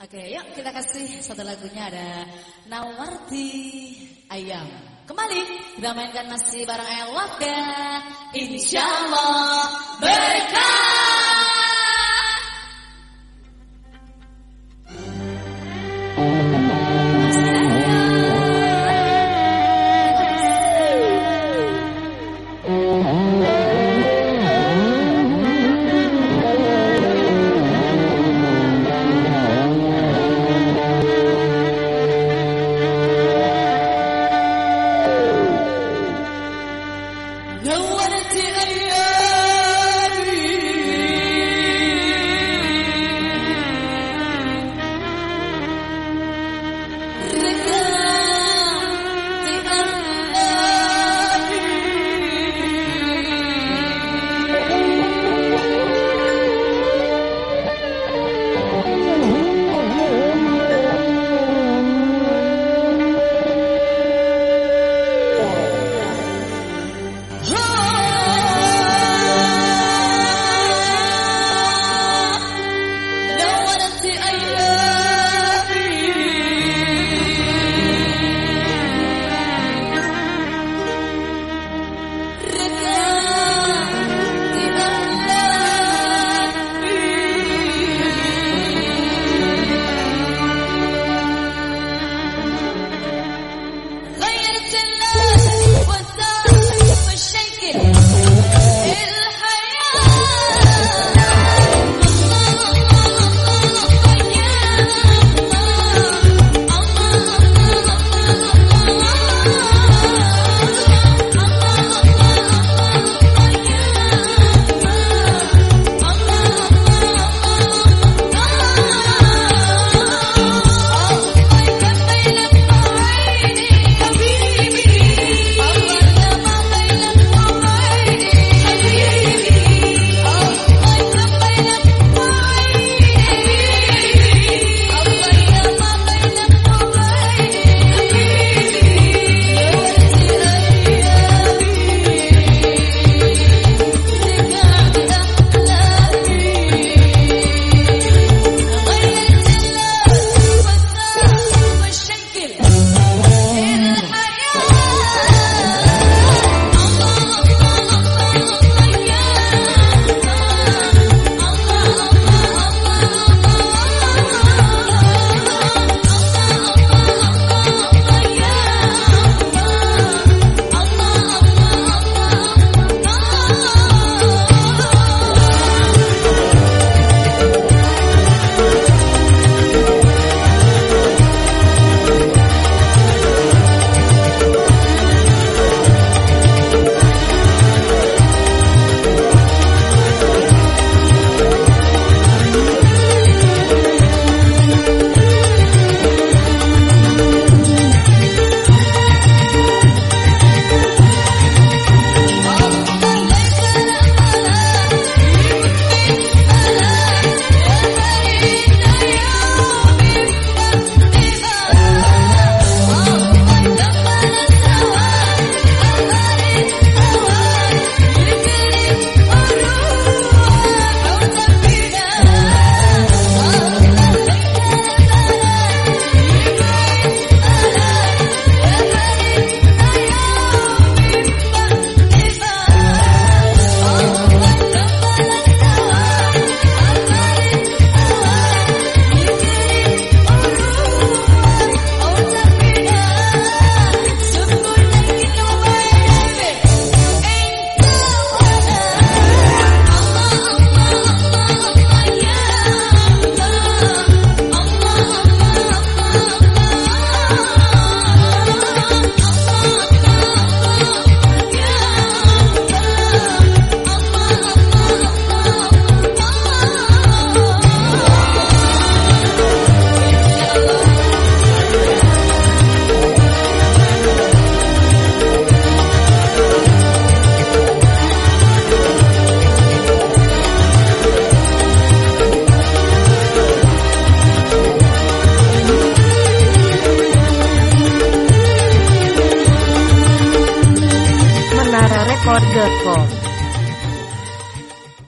Oke, yuk kita kasih satu lagunya ada Nawarti Ayam. Kembali kita mainkan masih bareng Elwada. Insya Allah berkah.